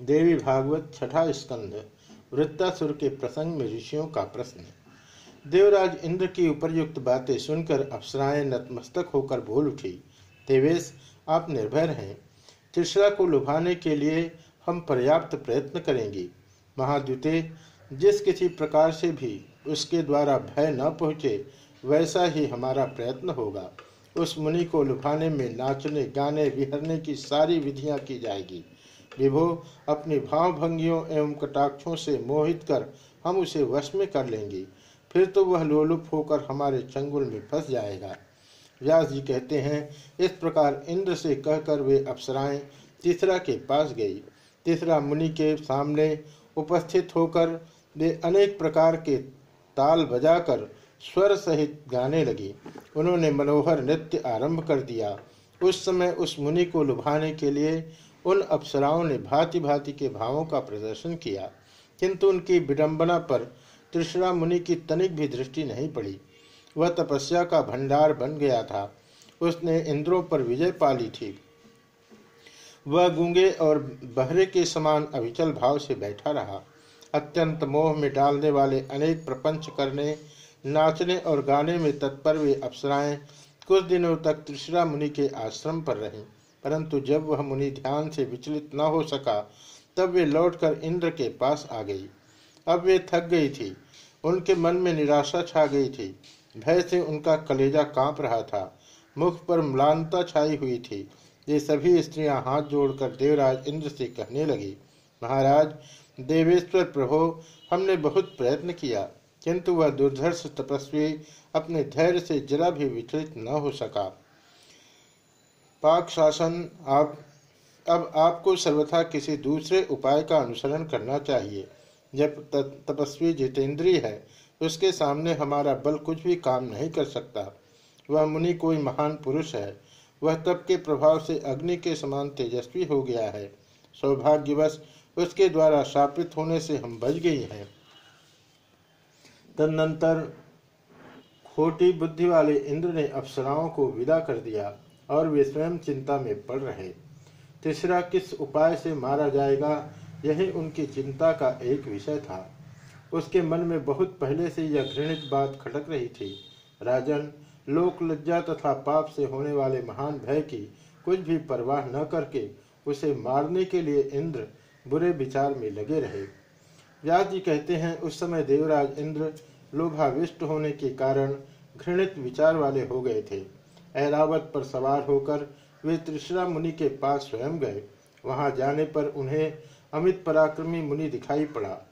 देवी भागवत छठा स्कंध, वृत्तासुर के प्रसंग में ऋषियों का प्रश्न। देवराज इंद्र की उपरयुक्त बातें सुनकर अप्सराएँ नतमस्तक होकर बोल उठी, देवेश, आप निर्भय हैं। त्रिशरा को लुभाने के लिए हम पर्याप्त प्रयत्न करेंगे। महाद्युते, जिस किसी प्रकार से भी उसके द्वारा भय न पहुँचे, वैसा ही हमारा प्रयत्न होगा। उस मुनि को लुभाने में नाचने, गाने, विहरने की सारी विधियाँ की जाएगी। विभो अपनी भावभंगियों एवं कटाक्षों से मोहित कर, हम उसे वश में कर लेंगे। फिर तो वह लोलुप होकर हमारे चंगुल में फंस जाएगा। व्यास जी कहते हैं, इस प्रकार इंद्र से कहकर वे अप्सराएँ तीसरा के पास गई। तीसरा मुनि के सामने उपस्थित होकर वे अनेक प्रकार के ताल बजाकर स्वर सहित गाने लगी। उन्होंने मनोहर नृत्य आरंभ कर दिया। उस समय उस मुनि को लुभाने के लिए उन अप्सराओं ने भांति भांति के भावों का प्रदर्शन किया, किंतु उनकी विडंबना पर त्रिशरा मुनि की तनिक भी दृष्टि नहीं पड़ी। वह तपस्या का भंडार बन गया था। उसने इंद्रों पर विजय पाली थी। वह गूँगे और बहरे के समान अविचल भाव से बैठा रहा। अत्यंत मोह में डालने वाले अनेक प्रपंच करने, नाचने और गाने में तत्पर वे अप्सराएँ कुछ दिनों तक त्रिशरा मुनि के आश्रम पर रहीं। परंतु जब वह मुनि ध्यान से विचलित न हो सका, तब वे लौटकर इंद्र के पास आ गई। अब वे थक गई थी। उनके मन में निराशा छा गई थी। भय से उनका कलेजा काँप रहा था। मुख पर म्लानता छाई हुई थी। ये सभी स्त्रियाँ हाथ जोड़कर देवराज इंद्र से कहने लगी, महाराज, देवेश्वर प्रभो, हमने बहुत प्रयत्न किया, किंतु वह दुर्धर्ष तपस्वी अपने धैर्य से जरा भी विचलित न हो सका। पाक शासन आप, अब आपको सर्वथा किसी दूसरे उपाय का अनुसरण करना चाहिए। जब तपस्वी जितेंद्रीय है, उसके सामने हमारा बल कुछ भी काम नहीं कर सकता। वह मुनि कोई महान पुरुष है। वह तप के प्रभाव से अग्नि के समान तेजस्वी हो गया है। सौभाग्यवश उसके द्वारा शापित होने से हम बच गई हैं। तदनंतर खोटी बुद्धि वाले इंद्र ने अप्सराओं को विदा कर दिया। और वे स्वयं चिंता में पड़ रहे। तीसरा, किस उपाय से मारा जाएगा, यही उनकी चिंता का एक विषय था। उसके मन में बहुत पहले से यह घृणित बात खटक रही थी। राजन, लोक लज्जा तथा पाप से होने वाले महान भय की कुछ भी परवाह न करके उसे मारने के लिए इंद्र बुरे विचार में लगे रहे। व्यास जी कहते हैं, उस समय देवराज इंद्र लोभाविष्ट होने के कारण घृणित विचार वाले हो गए थे। ऐरावत पर सवार होकर वे त्रिशरा मुनि के पास स्वयं गए। वहाँ जाने पर उन्हें अमित पराक्रमी मुनि दिखाई पड़ा।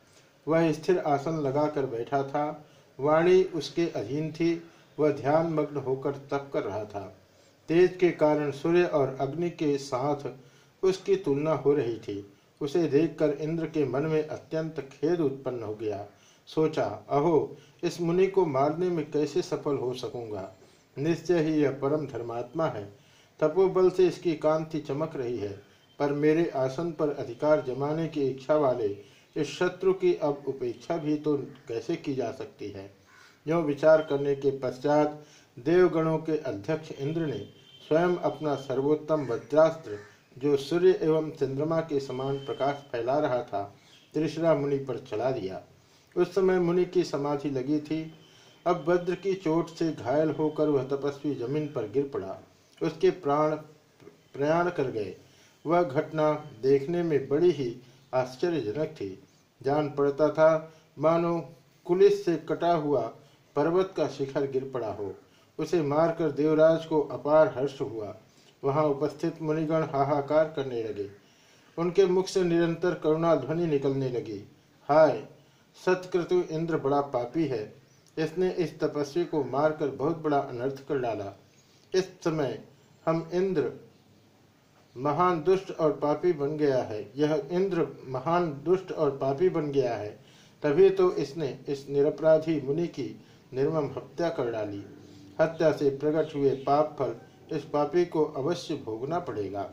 वह स्थिर आसन लगाकर बैठा था। वाणी उसके अधीन थी। वह ध्यान मग्न होकर तप कर रहा था। तेज के कारण सूर्य और अग्नि के साथ उसकी तुलना हो रही थी। उसे देखकर इंद्र के मन में अत्यंत खेद उत्पन्न हो गया। सोचा, अहो, इस मुनि को मारने में कैसे सफल हो सकूँगा? निश्चय ही यह परम धर्मात्मा है। तपोबल से इसकी कांति चमक रही है, पर मेरे आसन पर अधिकार जमाने की इच्छा वाले इस शत्रु की अब उपेक्षा भी तो कैसे की जा सकती है? यो विचार करने के पश्चात देवगणों के अध्यक्ष इंद्र ने स्वयं अपना सर्वोत्तम वज्रास्त्र, जो सूर्य एवं चंद्रमा के समान प्रकाश फैला रहा था, त्रिशरा मुनि पर चला दिया। उस समय मुनि की समाधि लगी थी अब वज्र की चोट से घायल होकर वह तपस्वी ज़मीन पर गिर पड़ा। उसके प्राण प्रयाण कर गए। वह घटना देखने में बड़ी ही आश्चर्यजनक थी। जान पड़ता था, मानो कुलिस से कटा हुआ पर्वत का शिखर गिर पड़ा हो। उसे मारकर देवराज को अपार हर्ष हुआ। वहाँ उपस्थित मुनिगण हाहाकार करने लगे। उनके मुख से निरंतर करुणा ध्वनि निकलने लगी। हाय सतक्रतु इंद्र बड़ा पापी है। इसने इस तपस्वी को मारकर बहुत बड़ा अनर्थ कर डाला। इस समय हम इंद्र महान दुष्ट और पापी बन गया है। यह इंद्र महान दुष्ट और पापी बन गया है। तभी तो इसने इस निरपराधी मुनि की निर्मम हत्या कर डाली। हत्या से प्रकट हुए पाप फल इस पापी को अवश्य भोगना पड़ेगा।